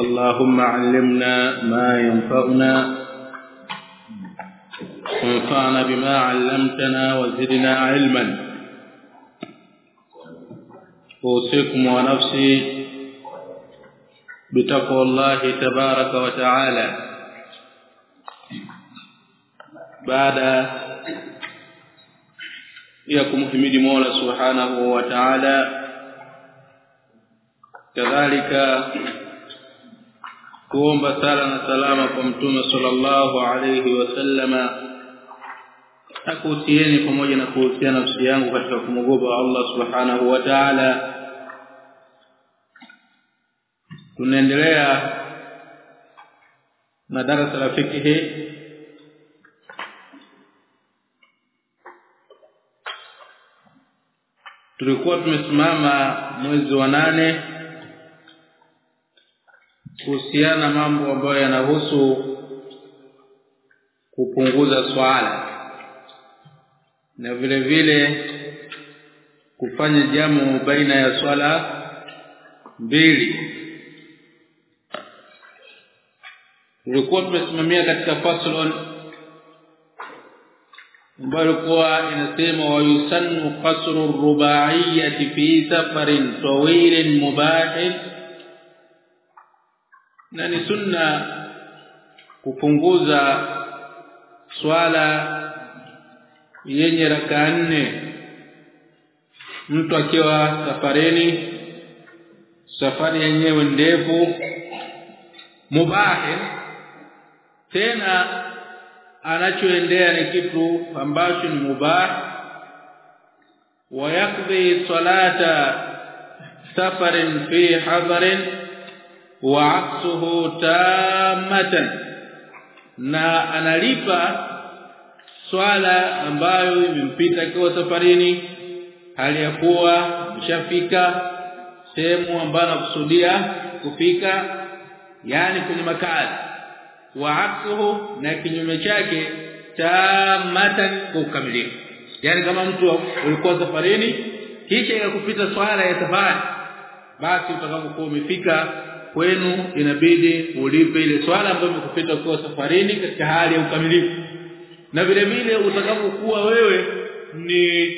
اللهم علمنا ما ينفعنا وانفعنا بما علمتنا وزدنا علما. أوصيكم ونفسي بتقوى الله تبارك وتعالى. بعد kumhimidi Mola Subhanahu wa Ta'ala kadhalika kuomba sala na salama kwa mtume sallallahu alayhi wasallama akuhusieni pamoja na kuhusiana nafsi yangu katika kumwogopa Allah subhanahu wa ta'ala. Tunaendelea na darasa la fikihi tulikuwa tumesimama mwezi wa nane kuhusiana mambo ambayo yanahusu kupunguza swala na vile vile kufanya jamu baina ya swala mbili. Tulikuwa tumesimamia katika faslon ambayo kwa inasema wa yusannu qasru rubaiyati fi safarin tawilin mubahin na ni sunna kupunguza swala yenye raka nne mtu akiwa safarini safari yenyewe ndefu mubahi tena anachoendea ni kitu ambacho ni mubah ويقضي صلاه سفر في حضر waaksuhu tamatan. Na analipa swala ambayo imempita akiwa safarini hali ya kuwa mshafika sehemu ambayo anakusudia kufika yani kwenye makazi. Waaksuhu na kinyume chake tamatan kwa ukamilifu yani kama mtu ulikuwa safarini kisha ikakupita swala ya safari basi utakapokuwa umefika kwenu inabidi ulipe ile swala ambayo imekupita ukiwa safarini katika hali ya ukamilifu. Na vile vile utakapokuwa wewe ni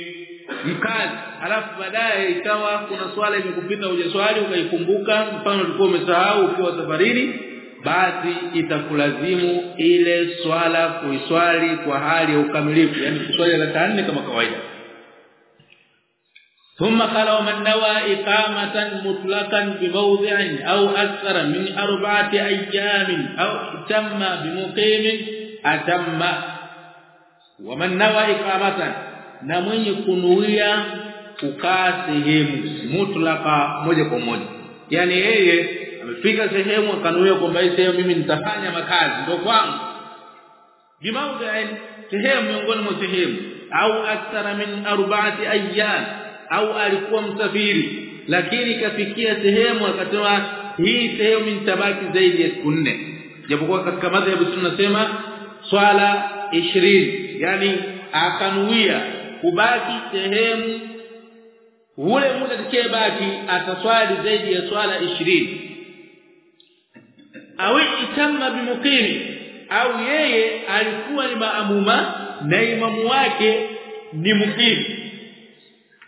mkazi alafu baadaye ikawa kuna swala imekupita hujaswali ukaikumbuka mfano ulikuwa umesahau ukiwa safarini basi itakulazimu ile swala kuiswali kwa hali ya ukamilifu yani kuswali raka nne kama kawaida ثم قال ومن نوى إقامة مطلقا بموضع أو أكثر من أربعة أيام أو تم بمقيم أتم ومن نوى إقامة na mwenye kunuia kukaa sehemu mutlaka moja kwa moja yani yeye amefika sehemu akanuia kwamba hii sehemu mimi nitafanya makazi ndio kwangu bimaudhi'in sehemu miongoni mwa sehemu au akthara min arba'ati ayyam au alikuwa msafiri lakini kafikia sehemu akatoa hii sehemu nitabaki zaidi ya siku nne. Japokuwa katika madhhabu tunasema swala 20 yani akanuia kubaki sehemu ule muda baki ataswali zaidi ya swala 20 au itamma bimukimi au yeye alikuwa ni maamuma na imamu wake ni mukimi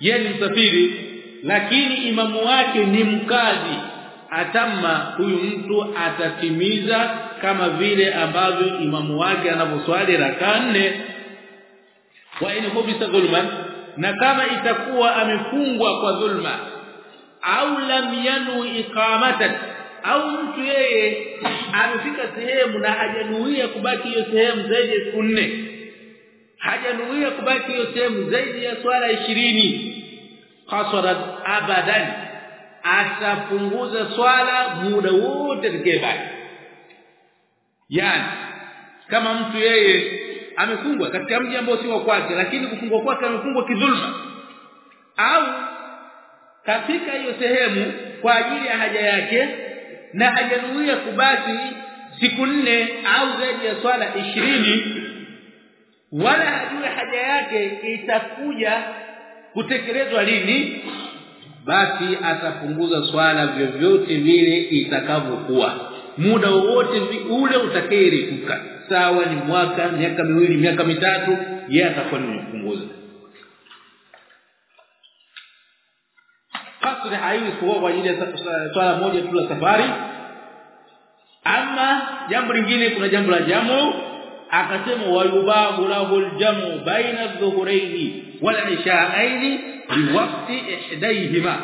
yeye ni msafiri lakini imamu wake ni mkazi. Atamma huyu mtu atatimiza kama vile ambavyo imamu wake anavyoswali raka nne. Wa in hubisa dhulman na kama itakuwa amefungwa kwa dhulma au lam yanu iqamatan au mtu yeye amefika sehemu na hajanuia kubaki hiyo sehemu zaidi ya nne hajanuia kubaki hiyo sehemu zaidi ya swala ishirini. Qasarat abadan. Atapunguza swala muda wote atakayebaki yani kama mtu yeye amefungwa katika mji ambao si wa kwake lakini kufungwa kwake amefungwa kidhulma au katika hiyo sehemu kwa ajili ya haja yake na hajanuia kubaki siku nne au zaidi ya swala ishirini wala hajui haja yake itakuja kutekelezwa lini basi atapunguza swala vyovyote vile itakavyokuwa. Muda wowote ule utakayerefuka sawa ni mwaka miaka miwili miaka mitatu yeye atakuwa ni mpunguza kasri haiwi kwa ajili ya swala moja tu la safari. Ama jambo lingine kuna jambo la jamu akasema wayubahu lahu aljamu baina adh-dhuhrayn wal isha'ayn biwaqti ihdayhima.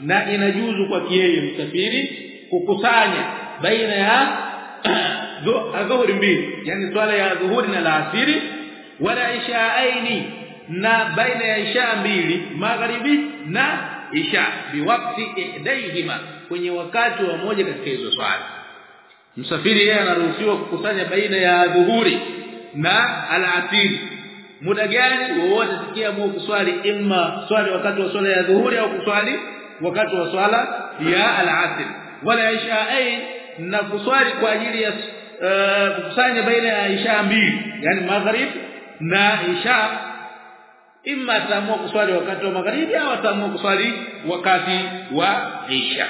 Na inajuzu kwa yeye msafiri kukusanya baina ya dhuhuri mbili yani swala ya dhuhuri na alasiri wala ishaaini na baina ya isha mbili magharibi na isha biwakti ihdayhima kwenye wakati wa moja katika hizo swala msafiri yeye anaruhusiwa kukusanya baina ya dhuhuri na alasiri muda gani wowote sikia mu kuswali imma swali wakati wa swala ya dhuhuri au kuswali wakati wa swala ya alasiri wala ishaain na kuswali kwa ajili ya uh, kukusanya baina ya isha mbili yani maghrib na isha. Imma ataamua kuswali wakati wa magharibi au ataamua kuswali wakati wa isha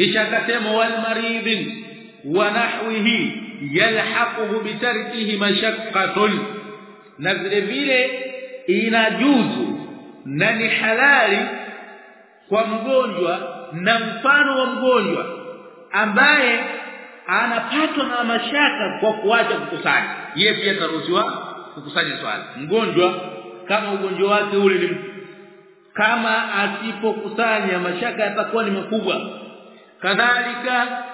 kisha akasema wal maridin wa nahwihi yalhaquhu bitarkihi mashaqqatun na vile vile inajuzu na ni halali kwa mgonjwa na mfano wa mgonjwa ambaye anapatwa na mashaka kwa kuacha kukusanya. Yeye pia ataruhusiwa kukusanya swala. Mgonjwa kama ugonjwa wake ule ni kama asipokusanya mashaka yatakuwa ni makubwa kadhalika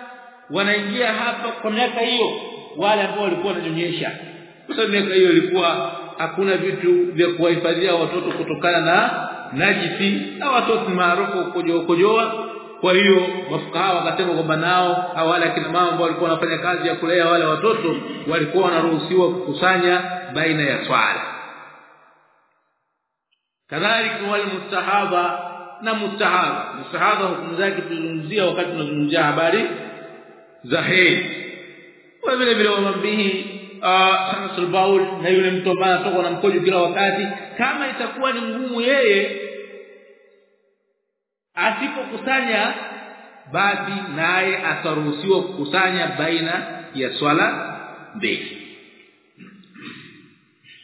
wanaingia hapa kwa miaka hiyo wale ambao walikuwa wananyonyesha. Kwa sababu miaka hiyo ilikuwa hakuna vitu vya kuwahifadhia watoto kutokana na najisi na watoto maarufu kujoa kujoa kwa hiyo mafukaha wakasema kwamba nao wale akina mama ambao walikuwa wanafanya kazi ya kulea wale watoto walikuwa wanaruhusiwa kukusanya baina ya swala. Kadhalika wale mustahaba na mustahadha mustahadha hukumu zake tulizungumzia wakati tunazungumzia habari za hedhi kwa vile vile wamambihi sanasul baul na yule mtu ambaye anatoka na mkojo kila wakati kama itakuwa ni ngumu yeye asipokusanya basi naye ataruhusiwa kukusanya baina ya swala mbili.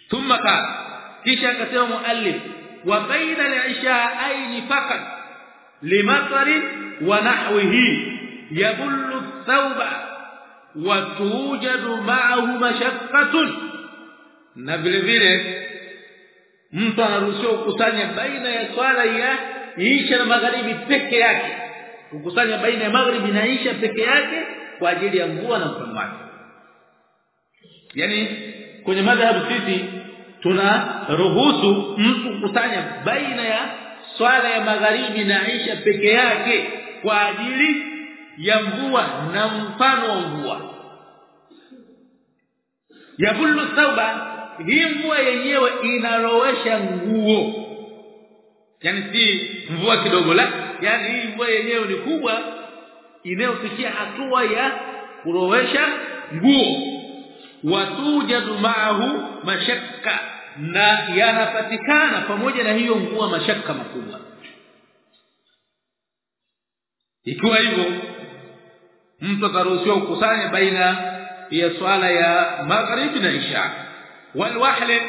Thumma ka kisha akasema muallif wa baina al-isha'ain faqat limatar wa nahwihi yabullu thawba wa tujadu ma'ahu mashaqqatun. Na vile vile mtu anaruhusiwa kukusanya baina ya swala ya isha na magharibi peke yake. Kukusanya baina ya magharibi na isha peke yake kwa ajili ya mvua na mfano wake yani kwenye madhhabu sisi tuna ruhusu mtu kusanya baina ya swala ya magharibi na Aisha peke yake kwa ajili ya mvua na mfano wa mvua. Yabullu thawba hii mvua yenyewe inarowesha nguo. Yani si mvua kidogo la yani hii mvua yenyewe ni kubwa inayofikia hatua ya kurowesha nguo. Watujadu ma'ahu mashakka na yanapatikana pamoja na hiyo mvua mashaka makubwa ikiwa hivyo mtu ataruhusiwa kukusanya baina ya swala ya magharibi na isha walwahl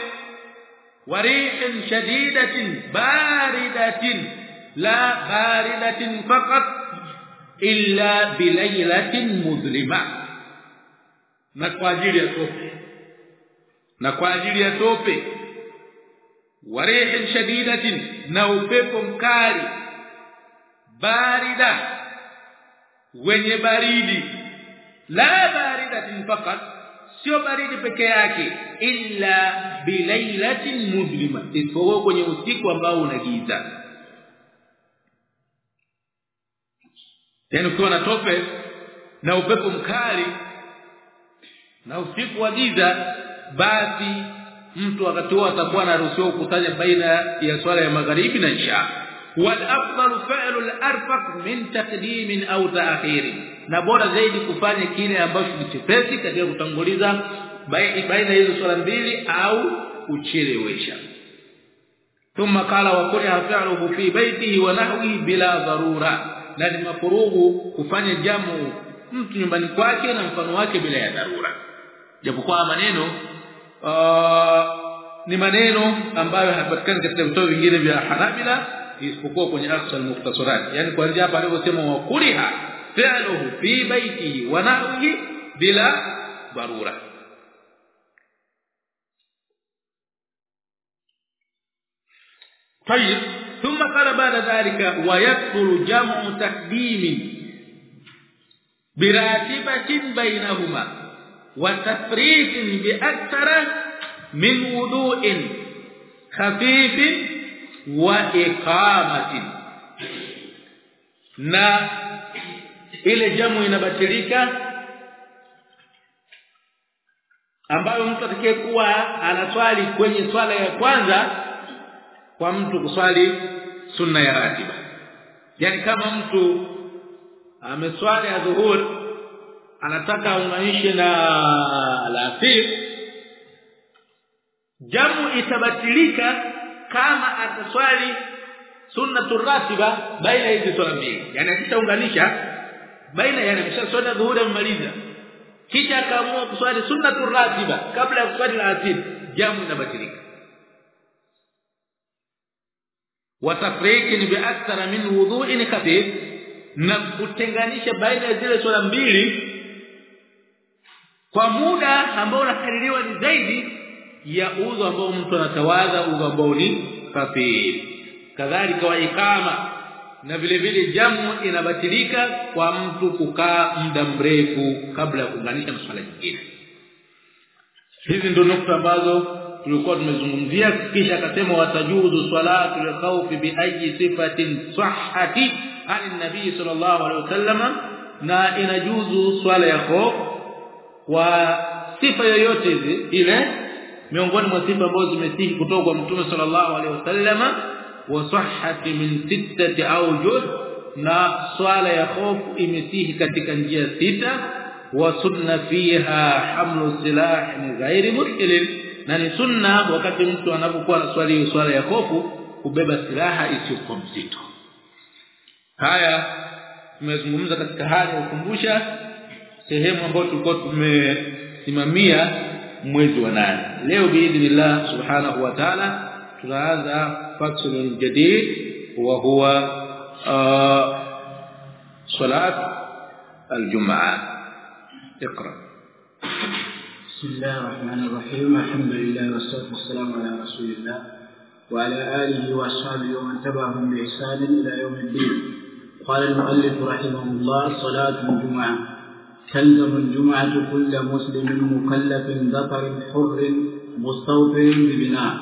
وريح شديدة باردة لا باردة فقط إلا بليلة مظلمة na kwa ajili ya tope na kwa ajili ya tope warihin shadidatin na upepo mkali barida wenye baridi. La baridatin fakat sio baridi peke yake illa bilailatin mudlima isipokuwa kwenye usiku ambao una giza. Tena ukiwa na tope na upepo mkali na usiku wa giza basi mtu wakati huo atakuwa anaruhusiwa kukusanya baina ya swala ya magharibi na isha wal afdalu fa'lu al arfaq min taqdim au ta'khir na bora zaidi kufanya kile ambacho ni chepesi katika kutanguliza baina hizo swala mbili au kuchelewesha ثم قال وكره فعله في بيته ونحوه bila dharura na ni makuruhu kufanya jamu mtu nyumbani kwake na mfano wake bila ya dharura japokuwa maneno uh, ni maneno ambayo hayapatikani katika vitabu vingine vya Hanabila isipokuwa kwenye aqsa al-mukhtasarat yani kuanzia hapa alivyosema wa kuriha fi'luhu fi baitihi wa nahwihi bila dharura طيب ثم قال بعد ذلك ويكثر جمع تقديم براتبه بينهما وتفريق باكثر من وضوء خفيف واقامه na ile jamu inabatilika ambayo mtu atakayekuwa anaswali kwenye swala ya kwanza kwa mtu kuswali sunna ya ratiba yani kama mtu ameswali ya dhuhur anataka aunganishe na lafif jamu itabatilika kama ataswali sunnatu ratiba baina hizi swala mbili. Yani akishaunganisha baina yani ameshaswali dhuhuri amemaliza. Kisha akaamua kuswali sunnatu ratiba kabla ya kuswali lafif jamu inabatilika. Watafrikin bi min wudhu'in khafif na kutenganisha baina ya zile swala mbili kwa muda ambao unakaririwa ni zaidi ya udhu ambao mtu anatawadha udhu ambao ni kafir kadhalika wa ikama na vile vile jamu inabatilika kwa mtu kukaa muda mrefu kabla ya kuunganisha masuala mengine hizi ndio nukta ambazo tulikuwa tumezungumzia kisha akasema watajuzu salatu al-khawf bi ayi sifatin sahhati an nabii sallallahu alaihi wasallam na inajuzu swala ya khawf kwa sifa yoyote hizi ile miongoni mwa sifa ambazo zimesihi kutoka kwa mtume sallallahu alaihi wasallama wa sihhati min sittati awjuh na swala ya hofu imesihi katika njia sita wa sunna fiha hamlu silah ghairi mushkilin na ni sunna wakati mtu anapokuwa anaswali swala ya hofu kubeba silaha isiyokuwa mzito. Haya tumezungumza katika hali ya kukumbusha sehemu ambayo tulikuwa tumesimamia mwezi wa nane. Leo biidhnillah subhanahu wa ta'ala tunaanza faslun jadid wa huwa salat الجمعه اقرا بسم الله الرحمن الرحيم الحمد لله والصلاه والسلام على رسول الله وعلى اله واصحابه ومن تبعهم باحسان إلى يوم الدين قال المؤلف رحمه الله صلاه الجمعه تلزم الجمعة كل مسلم مكلف ذكر حر مستوطن ببناء.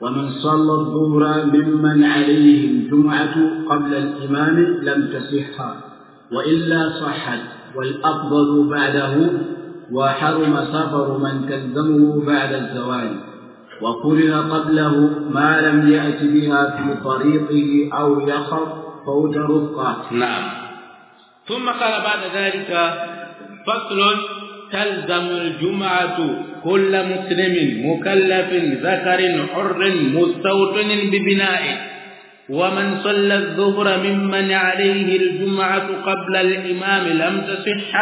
ومن صلى الظهر ممن عليه الجمعة قبل الإمام لم تصح وإلا صحت والأفضل بعده وحرم سفر من تلزمه بعد الزوال. وكره قبله ما لم يأت بها في طريقه أو يخف فوت رفقة. نعم. ثم قال بعد ذلك فصل تلزم الجمعة كل مسلم مكلف ذكر حر مستوطن ببناء. ومن صلى الظهر ممن عليه الجمعة قبل الإمام لم تصح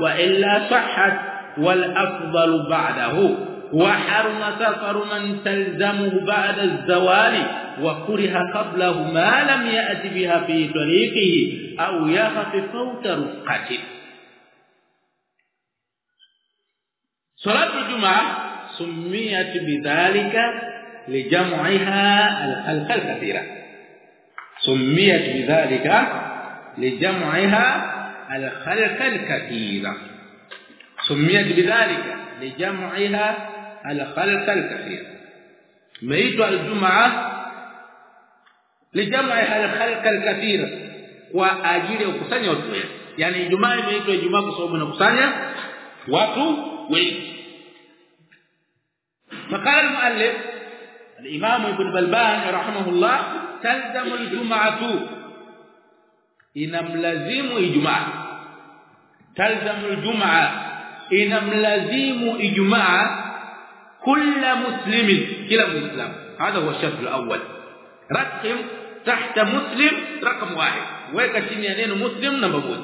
وإلا صحت والأفضل بعده. وحرم سفر من تلزمه بعد الزوال وكره قبله ما لم يأت بها في طريقه. أو يخف فوت رفقته صلاة الجمعة سميت بذلك لجمعها الخلق الكثيرة. سميت بذلك لجمعها الخلق الكثير سميت بذلك لجمعها الخلق الكثير ميت الجمعة لجمعها الخلق الكثير kwa ajili ya kukusanya watu wengi yani Ijumaa imeitwa Ijumaa kwa sababu inakusanya watu wengi فقال المؤلف الامام ابن بلبان رحمه الله تلزم الجمعه inamlazimu ijumaa talzamu aljumaa inamlazimu ijumaa kila muslimin kila muislam هذا هو الشرط الأول رقم تحت مسلم رقم واحد weka chini ya neno muslim namba 1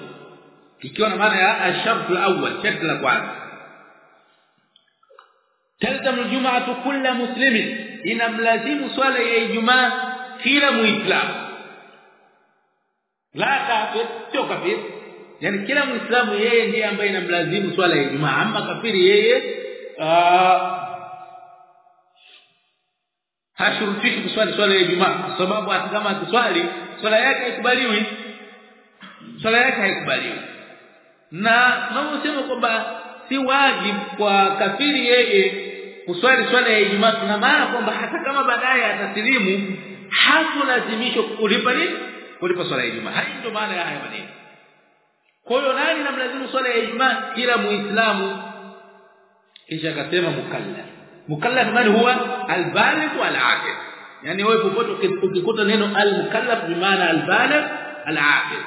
ikiwa na maana ya الشرط الأول sharti la kwanza تلزم الجمعه كل مسلم inamlazimu swala ya ijumaa kila muislamu la kafir sio kafir yani kila muislamu yeye ndiye ambaye inamlazimu swala ya Ijumaa ama kafiri yeye hashurutiki kuswali swala ya Ijumaa kwa sababu hata kama swala yake haikubaliwi. Swala yake haikubaliwi. Na tunaposema kwamba si wajibu kwa kafiri yeye kuswali swala ya Ijumaa tuna maana kwamba hata kama baadaye atasilimu hakulazimishwa kulipa nini? Kulipa swala ya Ijumaa. Hai ndio maana ya haya maneno. Kwa hiyo nani namlazimu swala ya Ijumaa? Kila muislamu. Kisha akasema mukallaf mukallaf nani huwa albaligh wal aqil yani wewe popote ukikuta neno almukallaf bi maana albaligh al aqil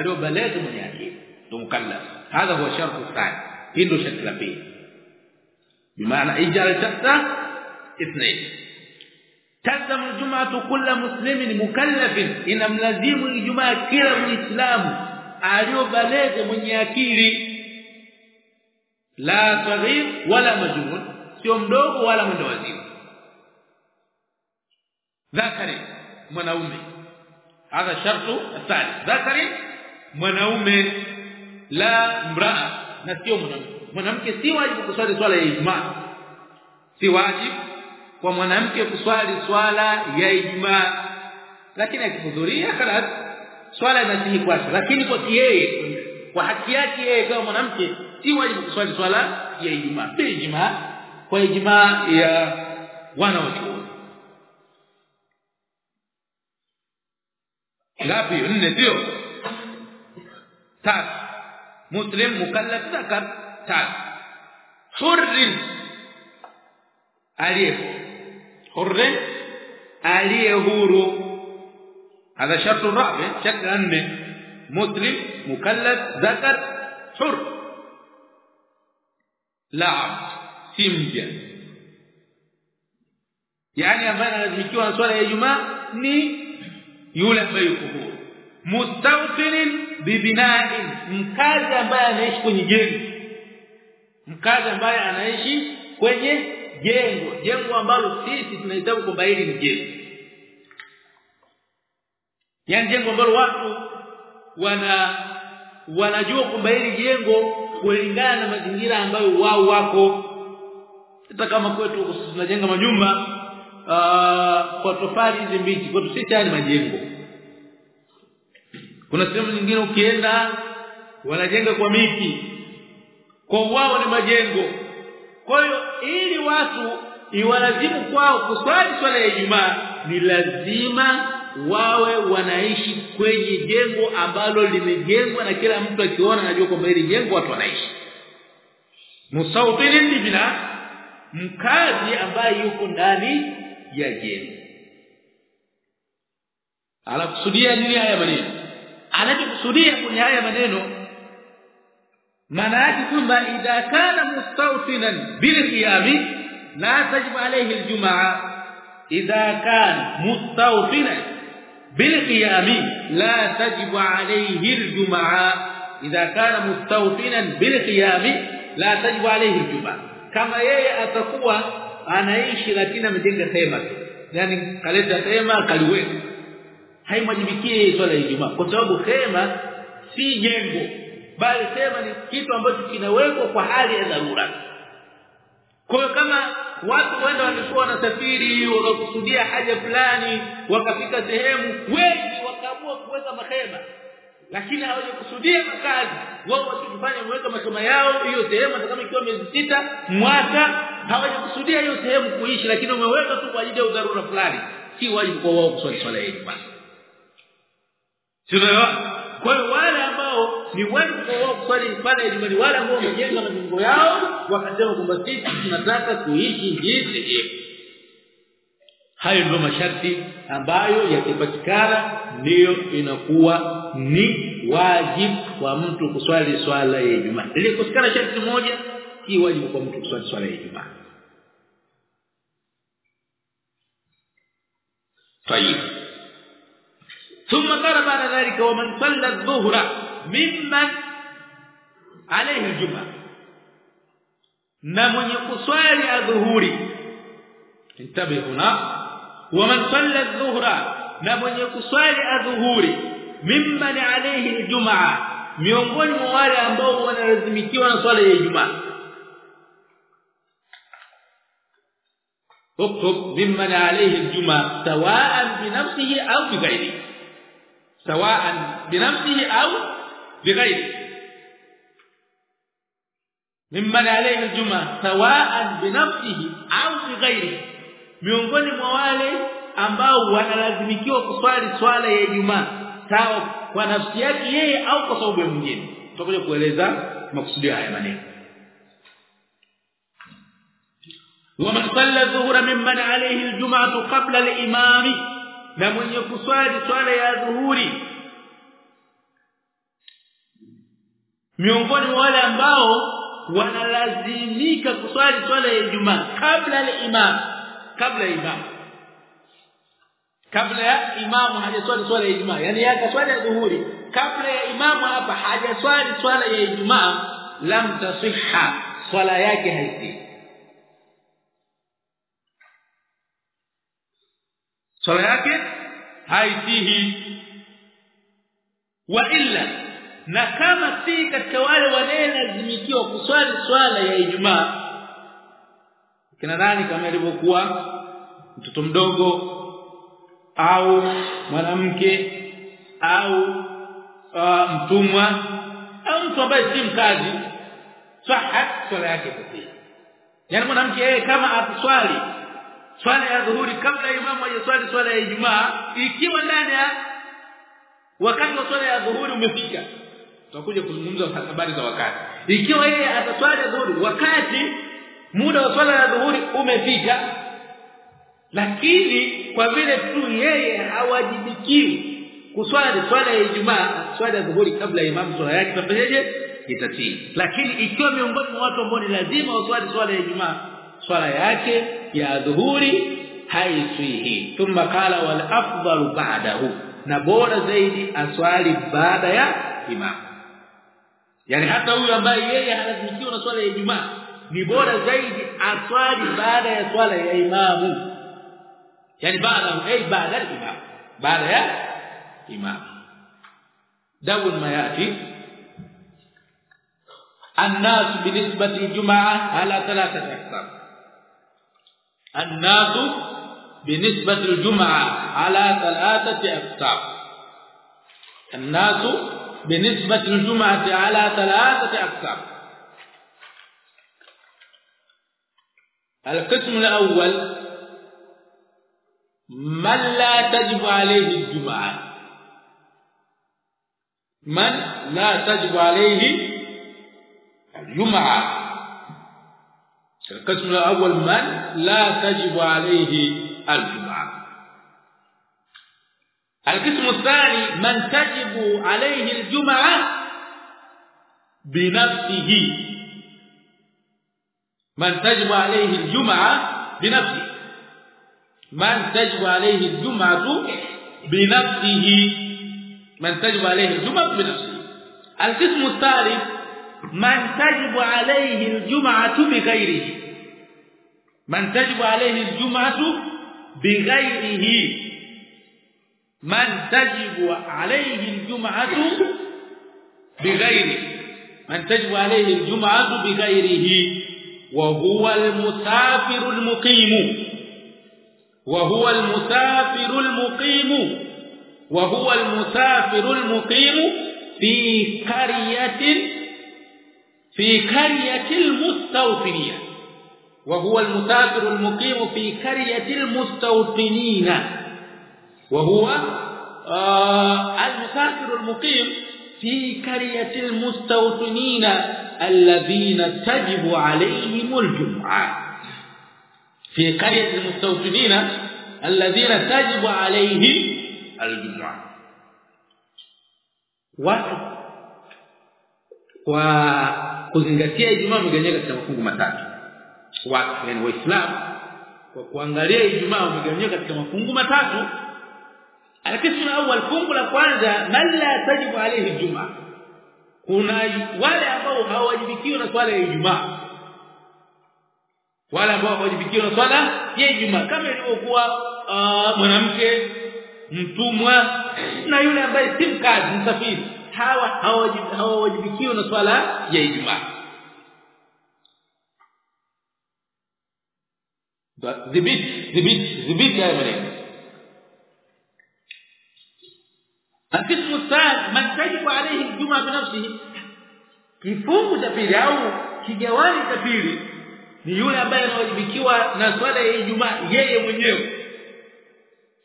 ndio baligh mwenye akili ndio mukallaf hadha huwa shartu thani hii ndio sharti la pili بمعنى اجعل تحت اثنين تلزم الجمعه كل مسلم مكلف ان ملزم الجمعه كلا مسلم aliyobalege mwenye akili la saghir wala majnun sio mdogo wala mwendo wazimu dhakari mwanaume. Hadha shartu asali dhakari mwanaume. La mraa na sio mwanamke. Mwanamke si wajibu kuswali swala ya ijma. Si wajibu kwa mwanamke kuswali swala ya ijma. Lakini akihudhuria khalas swala inasihi kwake. Lakini kwa yeye kwa haki yake yeye kama mwanamke si wajibu kuswali swala ya ijma. Bi Ijumaa kwa Ijumaa ya wanaochuoni ngapi nne sio tatu muslim mukallaf zakar tatu hurrin aliye hurrin aliye huru هذا شرط رابع شرط أن مسلم مكلف ذكر حر لا عبد si mpya yani ambaye analazimikiwa na swala ya Ijumaa ni yule ambaye yuko huru. Mustawtinin bibina'in mkazi ambaye anaishi kwenye jengo. Mkazi ambaye anaishi kwenye jengo. Jengo ambalo sisi tunahesabu kwamba hili ni jengo. Yani jengo ambalo watu wana wanajua kwamba hili jengo kulingana na mazingira ambayo wao wako hata kama kwetu tunajenga majumba kwa tofali hizi mbichi kwetu si tayari majengo. Kuna sehemu nyingine ukienda wanajenga kwa miti. Kwa wao ni majengo. Kwa hiyo ili watu iwalazimu kwao kuswali swala ya Ijumaa ni lazima wawe wanaishi kwenye jengo ambalo limejengwa na kila mtu akiona anajua kwamba hili jengo watu wanaishi. Musawtilin bila mkazi ambaye yuko ndani ya jengo anakusudia nini haya maneno anachokusudia kwenye haya maneno maana yake kwamba idha kana mustawtinan bil qiyami la tajibu alayhi aljumaa idha kana mustawtinan بالقيام لا تجب عليه الجمعه اذا كان مستوطنا بالقيام لا تجب عليه الجمعه kama yeye atakuwa anaishi lakini amejenga hema. Yani kaleta hema kaliweka haimwajibikie swala ya Ijumaa. Kwa sababu hema si jengo bali hema ni kitu ambacho kinawekwa kwa hali ya dharura. Kwa kama watu wenda walikuwa wanasafiri wakakusudia haja fulani wakafika sehemu wengi wakaamua kuweka mahema lakini hawajakusudia makazi. Wao wakifanya mweka masoma yao hiyo sehemu kama ikiwa miezi sita mwaka hawajakusudia hiyo sehemu kuishi lakini umeweka tu kwa ajili ya udharura fulani. Si wajibu kwa wao kuswali swala hii basi. Sio kwa hiyo wale ambao ni wajibu wao kuswali pale nyumbani wale ambao wamejenga majengo yao wakasema kwamba sisi tunataka kuishi jinsi hivi hayo ndio masharti ambayo yakipatikana ndiyo inakuwa ni wajibu wa mtu kuswali swala ya Ijumaa ili kusikana sharti moja si wajibu kwa mtu kuswali swala ya Ijumaa طيب ثم قال بعد ذلك ومن صلى الظهر ممن عليه الجمعه na mwenye kuswali adhuhuri intabi huna waman salla adh-dhuhra na mwenye kuswali adhuhuri mimman alayhi aljumaa miongoni mwa wale ambao wanalazimikiwa na swala ya Ijumaa اكتب ممن عليه الجمعه سواء بنفسه أو بغيره سواء بنفسه أو بغيره ممن عليه الجمعه سواء بنفسه أو بغيره miongoni mwa wale ambao wanalazimikiwa kuswali swala ya Ijumaa sawa kwa nafsi yake yeye au kwa sababu ya mwingine tutakuja kueleza makusudio haya maneno ومن صلى الظهر ممن عليه الجمعه قبل الامام na mwenye kuswali swala ya dhuhuri miongoni mwa wale ambao wanalazimika kuswali swala ya Ijumaa kabla ya imam kabla ya imam kabla ya imamu hajaswali swala ya Ijumaa. Yani yaka swala ya dhuhuri kabla ya imamu hapa hajaswali swala ya Ijumaa lam tasihha. Swala yake haisi swala yake haisihi wa illa na kama si katika wale wanelazimikiwa kuswali swala ya Ijumaa kina nani kama ilivyokuwa mtoto mdogo au mwanamke au uh, mtumwa au mtu ambaye si mkazi sahat swala yake pekee yani mwanamke yeye kama ataswali swala ya dhuhuri kabla imamu hajaswali swala ya Ijumaa ikiwa ndani ya wakati wa swala ya dhuhuri umefika tutakuja kuzungumza habari za wakati. Ikiwa yeye ataswali dhuhuri wakati muda wa swala ya dhuhuri umefika. Lakini kwa vile tu yeye hawajibikiwi kuswali swala ya Ijumaa swala ya dhuhuri kabla ya imam swala yake tafanyaje itatii. Lakini ikiwa miongoni mwa watu ambao ni lazima waswali swala ya Ijumaa swala yake ya dhuhuri haiswihi. Thumma qala wal afdalu ba'dahu. Na bora zaidi aswali baada ya imam yani hata huyu ambaye yeye halazimikiwa na swala ya Ijumaa ni bora zaidi aswali baada ya swala ya imamu. Yani baada ay baada ya imam baada ya imam dawun ma yati الناس بالنسبة للجمعه على ثلاثة اقسام الناس بالنسبة للجمعه على ثلاثة اقسام الناس بالنسبة للجمعه على ثلاثة اقسام القسم الأول من لا تجب عليه الجمعة. من لا تجب عليه الجمعة. القسم الأول من لا تجب عليه الجمعة. القسم الثاني من تجب عليه الجمعة بنفسه. من تجب عليه الجمعة بنفسه. من تجب عليه الجمعة بنفسه. من تجب عليه الجمعة بنفسه. القسم الثالث من تجب عليه الجمعة بغيره. من تجب عليه الجمعة بغيره. من تجب عليه الجمعة بغيره. من تجب عليه الجمعة بغيره. وهو المسافر المقيم. وهو المسافر المقيم. وهو المسافر المقيم في قرية في قرية المستوطنين. وهو المسافر المقيم في قرية المستوطنين. وهو آه المسافر المقيم fi qaryatil mustawtinina alladhina tajibu alayhim aljum'a. Fi qaryatil mustawtinina alladhina tajibu alayhim aljum'a. Watu kwa kuzingatia Ijumaa wamegawanyika katika mafungu matatu. Watu yani waislamu kwa kuangalia Ijumaa wamegawanyika katika mafungu matatu. Alkismu awal fungu la kwanza man la tajibu alayhi Ijumaa kuna wale ambao hawajibikiwa na swala ya Ijumaa. Wale ambao hawajibikiwa na swala ya Ijumaa. Kama ilivyokuwa uh, mwanamke mtumwa na yule ambaye si mkazi msafiri. Hawa hawajibikiwa na swala ya Ijumaa. Dhibiti dhibiti dhibiti haya maneno alqismu thani man tajibu alayhi juma binafsi kifungu cha pili au kigawani cha pili ni yule ambaye anawajibikiwa na swala ya Ijumaa yeye mwenyewe.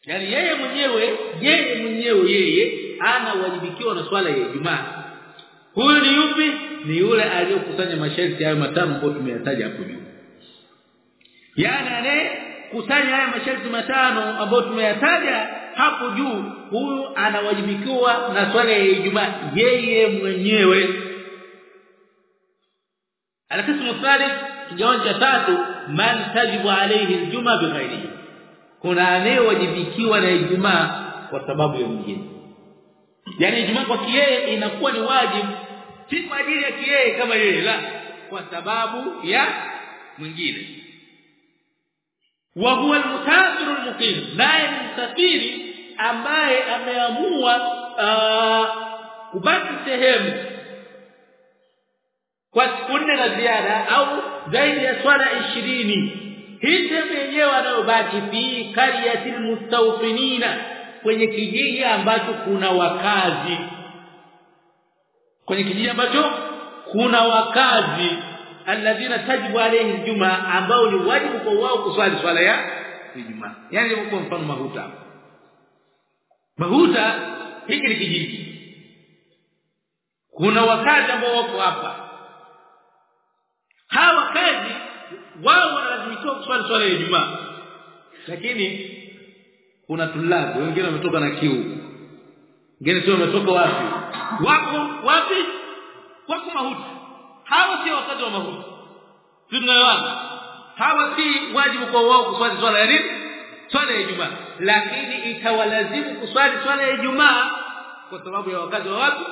Yani yeye mwenyewe yeye mwenyewe yeye anawajibikiwa na swala ya Ijumaa. Huyu ni yupi? Ni yule aliyokusanya masharti hayo matano ambayo tumeyataja hapo juu. Yani anayekusanya haya masharti matano ambayo tumeyataja hapo juu huyu anawajibikiwa na swala ya Ijumaa yeye mwenyewe. Alakismu thalith kigawanyo cha tatu man tajibu alayhi aljuma bighairihi kuna anayewajibikiwa na Ijumaa kwa sababu ya mwingine. Yani Ijumaa kwa yeye inakuwa ni wajibu si kwa ajili ya yeye kama yeye la kwa sababu ya mwingine. Wa huwa almusafiru almuqim naye msafiri ambaye ameamua kubaki sehemu kwa siku nne na ziada au zaidi ya swala ishirini. Hii sehemu yenyewe anayobaki fi qaryatil mustawfinina kwenye kijiji ambacho kuna wakazi. Kwenye kijiji ambacho kuna wakazi alladhina tajibu alayhi juma ambao ni wajibu kwa wao kuswali swala ya Ijumaa. Yani kwa mfano mahuta mahuta hiki ni kijiji. Kuna wakazi ambao wako hapa. Hawa wakazi wao wanalazimishwa kuswali swala ya Ijumaa. Lakini kuna tulabu wengine wametoka na kiu. Wengine sio wametoka wapi? Wako wapi? Wako mahuta. hawa sio wakazi wa mahuta. tunaelewana? Hawa si wajibu kwa wao kuswali swala ya nini? Swala ya Ijumaa lakini itawalazimu kuswali swala ya Ijumaa kwa sababu ya wakazi wa watu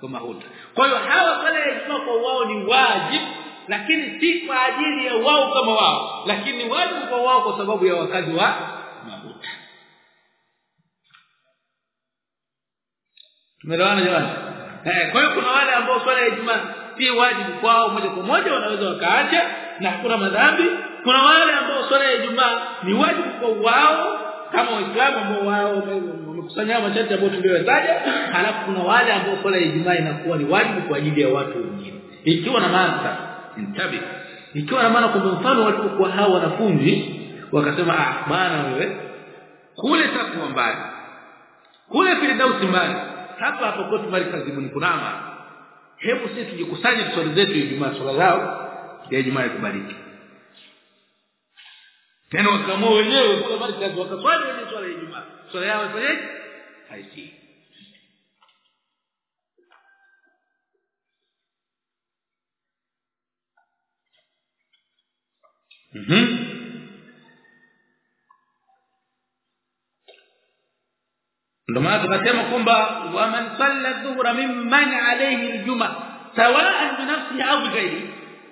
kwa mahuta. Kwa hiyo hawa swala ya Ijumaa kwa wao ni wajibu lakini si kwa ajili ya wao kama wao lakini wajibu kwa wao kwa sababu ya wakazi wa Mahuta. tumeelewana jamani? Eh kwa hiyo kuna wale ambao swala ya Ijumaa si wajibu kwao moja kwa moja wanaweza wakaacha na hakuna madhambi. Kuna wale ambao swala ya Ijumaa ni wajibu kwa wao kama waislamu ambao wao wamekusanya machache ambao tuliyoyataja halafu kuna wale ambao swala Ijumaa inakuwa ni wajibu kwa ajili ya watu wengine. Ikiwa na maana intabi. Ikiwa na maana kwamba mfano walipokuwa hao wanafunzi wakasema ah bana wewe kule takwa mbali kule firdausi mbali hapa hapo kwetu mali kazibuni kunama. Hebu sisi tujikusanye swali zetu Ijumaa swala zao ya Ijumaa ikubaliki tena wakaamua wenyewe kule mali kazi wakaswali wenyewe swala ya Ijumaa swala yao ifanyaje haisi Mhm ndio maana tukasema kwamba wa man salla dhuhra mimman alayhi aljuma sawa'an bi nafsihi au bi ghairi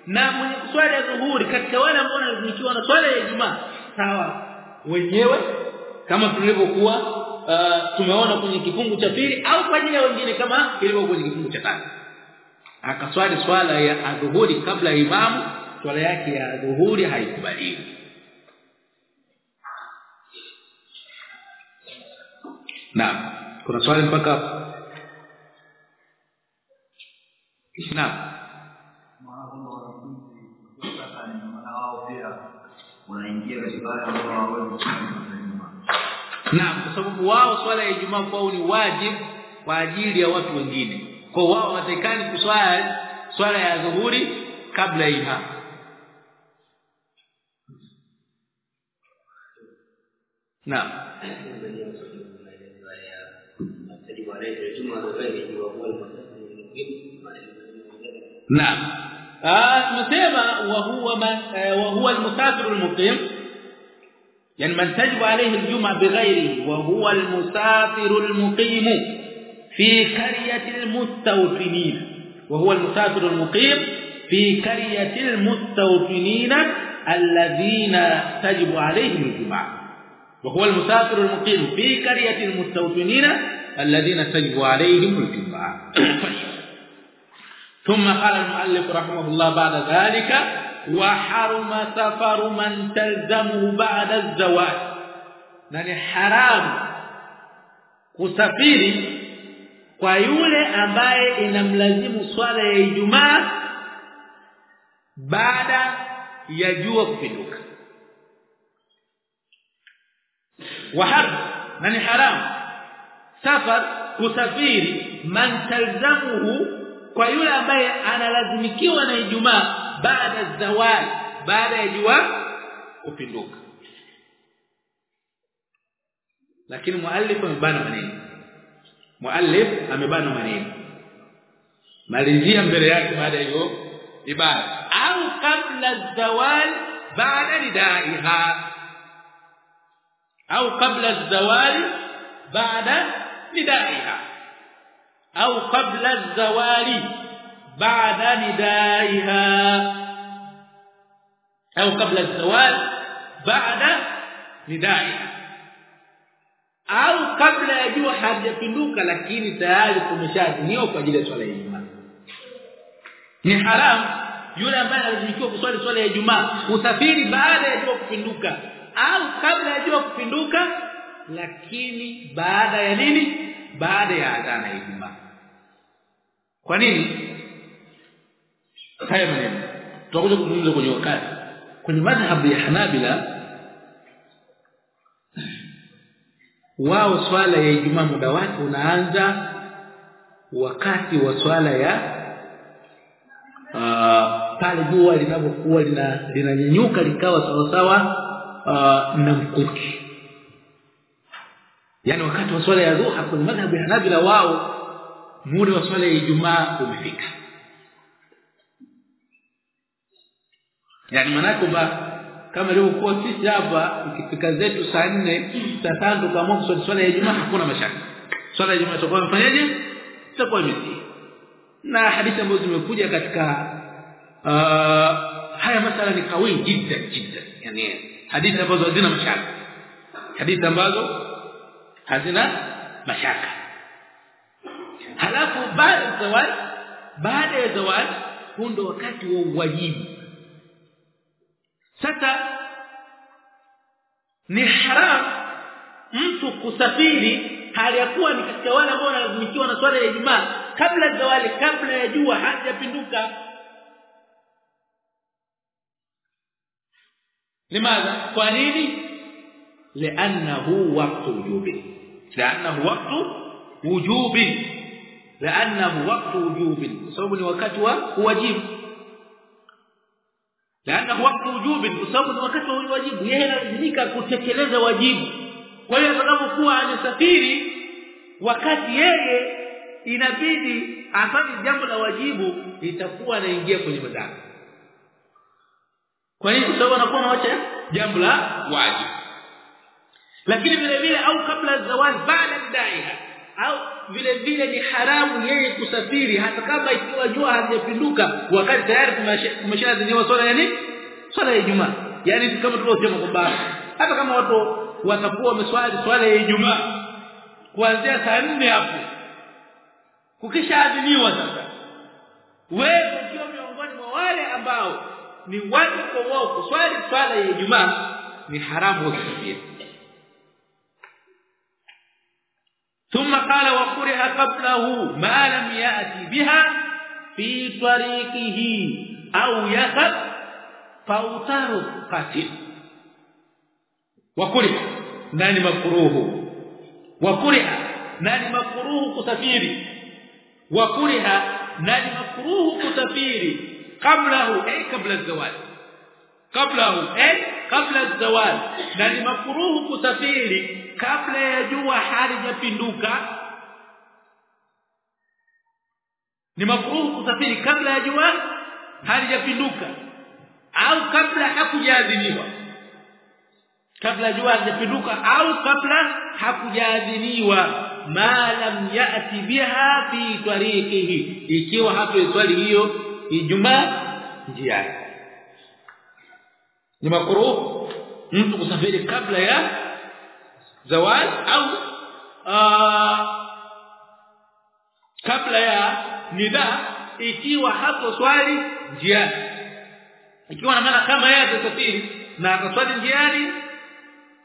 na mwenye kuswali ya dhuhuri katika wale ambao wanazinikiwa na swala ya Ijumaa sawa wenyewe kama tulivyokuwa uh, tumeona kwenye kifungu cha pili au kwa ajili ya wengine kama ilivyo kwenye kifungu cha tatu akaswali swala ya adhuhuri kabla ya imamu swala yake ya adhuhuri haikubaliwi na Kuna swali mpaka? Naam. Naam, kwa sababu wao swala ya Ijumaa kwao ni wajibu kwa ajili ya watu wengine. kwa wao watakani kuswali swala ya dhuhuri kabla ya Naam. Naam. Ah tumesema wa huwa wa huwa al-musafir al-muqim يعني من تجب عليه الجمعة بغيره وهو المسافر المقيم في قرية المستوطنين وهو المسافر المقيم في قرية المستوطنين الذين تجب عليهم الجمعة وهو المسافر المقيم في قرية المستوطنين الذين تجب عليهم الجمعة ثم قال المؤلف رحمه الله بعد ذلك wa haruma safaru man talzamuhu ba'da az-zawaj. Haramu kusafiri kwa yule ambaye inamlazimu swala ya Ijumaa baada ya jua kupinduka. Wahab na ni haramu safar kusafiri man talzamuhu kwa yule ambaye analazimikiwa na Ijumaa baada zawal baada ya jua kupinduka lakini muallif amebana maneno muallif amebana maneno malizia mbele yake baada ya hiyo ibada au kabla zawal baada nidaiha au kabla zawali baada nidaiha au kabla zawali baada nidaiha. Au kabla zawali بعد nidaiha. Au kabla ya jua hajapinduka lakini tayari kumeshaadhiniwa kwa ajili ya swala ya Ijumaa. Ni haram yule ambaye analazimishiwa kuswali swala ya Ijumaa usafiri baada ya jua kupinduka au kabla ya jua kupinduka lakini baada ya nini? Baada ya adhana ya Ijumaa. Kwa nini haya maneno tutakuja kuzungumza kwenye wakati. Kwenye madhhabu ya Hanabila wao swala ya Ijumaa muda wake unaanza wakati wa swala ya uh, pale jua linapokuwa linanyanyuka likawa sawa sawa uh, na mkuki. Yani wakati wa swala ya dhuha kwenye madhhabu ya Hanabila wao muda wa swala ya Ijumaa umefika yani maana kwamba kama kwa sisi hapa ukifika zetu saa 4 saa 5 kwa kuswali swala ya Ijumaa hakuna mashaka. Swala ya Ijumaa tukao mfanyaje tukao miti na hadithi ambazo zimekuja katika uh, haya masala ni kawi jidda jidda. Yani hadithi ambazo hazina mashaka. Hadithi ambazo hazina mashaka. Halafu baada ya zawadi baada ya zawadi hundo wakati wa uwajibu sasa ni haram mtu kusafiri hali ya kuwa ni katika wale ambao wanalazimikiwa na swala ya Ijumaa kabla zawali kabla ya jua hajapinduka. Limadha kwa nini? Li'annahu waqtu wujubi. Li'annahu waqtu wujubi. Li'annahu waqtu wujubi. Sababu ni wakati wa wajibu li'annahu وقت وجوب kwa sababu ni wakati wa wajibu. Yeye analazimika kutekeleza wajibu. Kwa hiyo atakapokuwa anasafiri wakati yeye inabidi afanye jambo la wajibu litakuwa anaingia kwenye madhara. Kwa hiyo sababu anakuwa anaacha jambo la wajibu. Lakini vile vile au kabla zawadi baada bidaiha au vile vile ni haramu yeye kusafiri hata kama ikiwa jua halijapinduka wakati tayari kumeshadhiniwa swala yani swala ya Ijumaa. Yani kama tulivyosema kwamba hata kama watu watakuwa wameswali swala ya Ijumaa kuanzia saa 4 hapo kukishaadhiniwa sasa wewe ukiwa miongoni mwa wale ambao ni watu kwa wao kuswali swala ya Ijumaa ni haramu kusafiri ثم قال وقرئ قبله ما لم يأت بها في طريقه أو يخف فاوتر قتل وقرئ من مكروه وقرئ من مكروه كتفير. وقرئ من مكروه كتفير. قبله أي قبل الزواج؟ قبله أي kabla zawal na ni makuruhu kusafiri kabla ya jua halijapinduka ni makuruhu kusafiri kabla ya jua halijapinduka au kabla hakujaadhiniwa. Kabla jua halijapinduka au kabla hakujaadhiniwa. Ma lam yati biha fi tariqihi. Ikiwa hapo swali hiyo ijumaa njiani ni makruh mtu kusafiri kabla ya zawal au aa, kabla ya nida ikiwa hapo swali njiani. Ikiwa na maana kama yeye atasafiri na akaswali njiani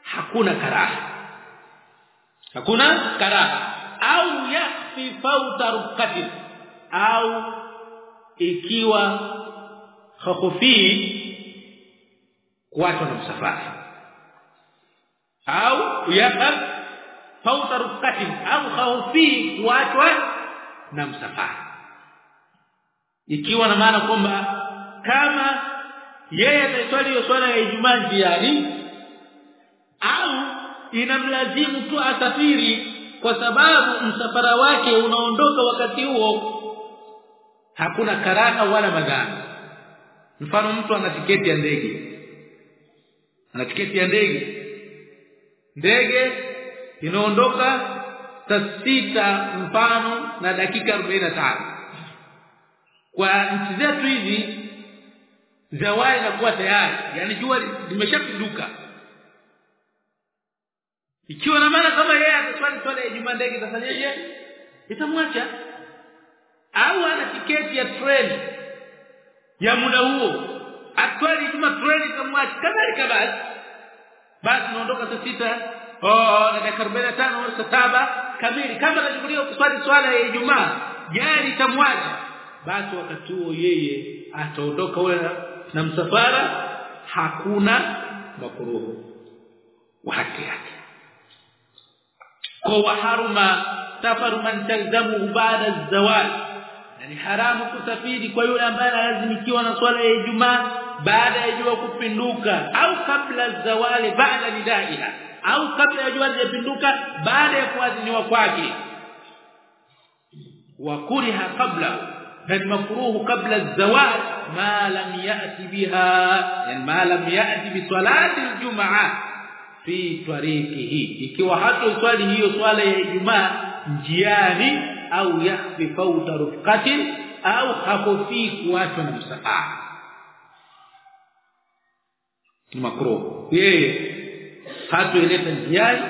hakuna karaha. Hakuna karaha. Au yakfi fauta rukati au ikiwa hakufi kuachwa na msafara. Au yakaf fauta rukati au khawfi kuachwa na msafara. Ikiwa na maana kwamba kama yeye ataswali hiyo swala ya Ijumaa njiani au inamlazimu tu asafiri kwa sababu msafara wake unaondoka wakati huo hakuna karaka wala madhara mfano mtu ana tiketi ya ndege ana tiketi ya ndege. Ndege inaondoka saa sita mfano na dakika 45 kwa nchi zetu hizi zawai inakuwa tayari. Yani jua limeshapinduka ikiwa na maana kama yeye ataswali ya Ijumaa ndege itafanyaje itamwacha. Au ana tiketi ya treni ya muda huo atwali juma train kamwachi kadhalika basi. Basi naondoka saa sita. Oh dakika 45 saa saba kamili. Kama anachukuliwa kuswali swala ya Ijumaa gari itamwacha. Basi wakati huo yeye ataondoka ule na msafara hakuna makuruhu. Wa haki yake. Kwa waharuma safaru man talzamu baada zawal ni haramu kusafiri kwa yule ambaye analazimikiwa na swala ya Ijumaa baada ya jua kupinduka au kabla zawali baada nidaiha au kabla ya jua lijapinduka baada ya kuadhiniwa kwake wa kuriha kabla na makruhu kabla zawal ma lam yati biha yani ma lam yati bi salati aljumaa fi tariqihi ikiwa hata swali hiyo swala ya Ijumaa njiani au yakfi fauta rufqatin au hakofi kuachwa na msafara ni makro yeye hatueleta njiani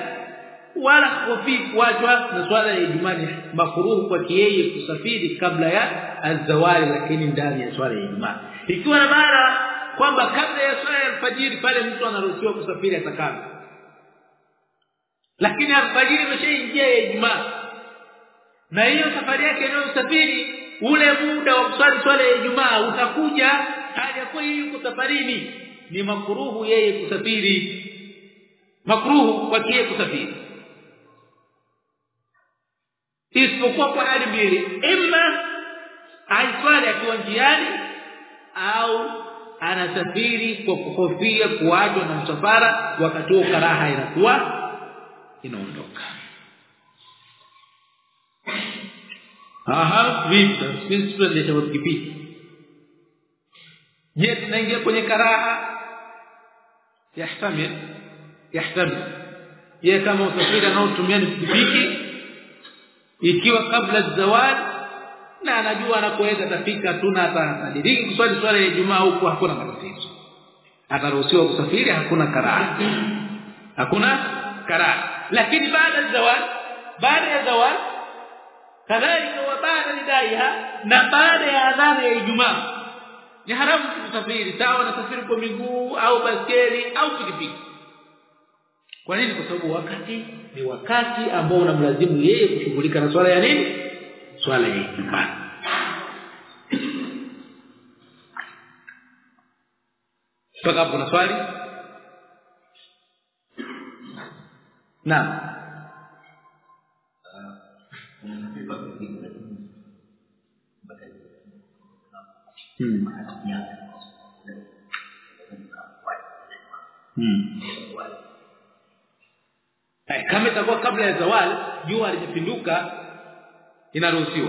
wala hakofi kuachwa na swala ya Ijumaa ni makruh kwa yeye kusafiri kabla ya azawali lakini ndani ya swala ya Ijumaa. Ikiwa na maana kwamba kabla ya swala ya alfajiri pale mtu anaruhusiwa kusafiri atakavyo lakini alfajiri imeshaingia ya Ijumaa. Na hiyo safari yake inayosafiri ule muda wa kuswali swala ya Ijumaa utakuja hajakuwa yuko safarini ni makruhu yeye kusafiri. Makruhu kwa yeye kusafiri. Isipokuwa kwa hali mbili. Ima aiswali akiwa njiani au anasafiri kwa kuhofia kuachwa na msafara wakati huo karaha inakuwa inaondoka. Aha vipi sisi tunaendesha kipi je tunaingia kwenye karaha yahtamil. Yahtamil. Ye kama usafiri anaotumia ni pikipiki ikiwa kabla zawadi na anajua anakoenda atafika tu na atadiriki kuswali swala ya Ijumaa huko hakuna matatizo. Ataruhusiwa kusafiri hakuna karaha hakuna karaha lakini baada zawal baada ya zawal kadhalika wa baada nidaiha na baada ya adhana ya Ijumaa ni haramu kusafiri sawa na nasafiri kwa miguu au baskeli au pikipiki. Kwa nini? Kwa sababu wakati ni wakati ambao unamlazimu yeye kushughulika na swala ya nini? Swala ya ibada mpaka hapo na swali? Naam kabla ya zawal jua limepinduka inaruhusiwa.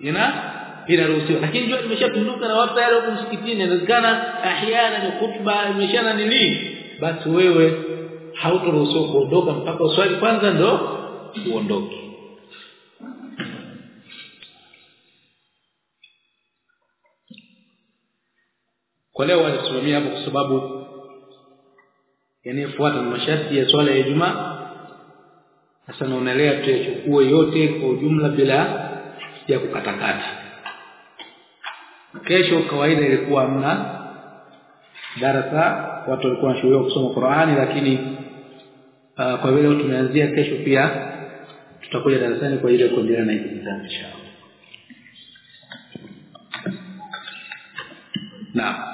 Ina inaruhusiwa. Lakini jua limeshapinduka na watu tayari wako msikitini inawezekana ahyana ni khutba imeshana nini? Basi wewe hautoruhusiwa kuondoka mpaka uswali kwanza ndo uondoke. Kwa leo wanasimamia hapo kwa sababu yanayofuata ni masharti ya swala ya Ijumaa sasa naonelea tuyachukue yote kwa ujumla bila ya kukatakata. Kesho kawaida ilikuwa mna darasa watu walikuwa wanashuhudia kusoma Qur'ani lakini uh, kwa vile tumeanzia kesho pia tutakuja darasani kwa ajili ya kuendelea na hizi inshallah Naam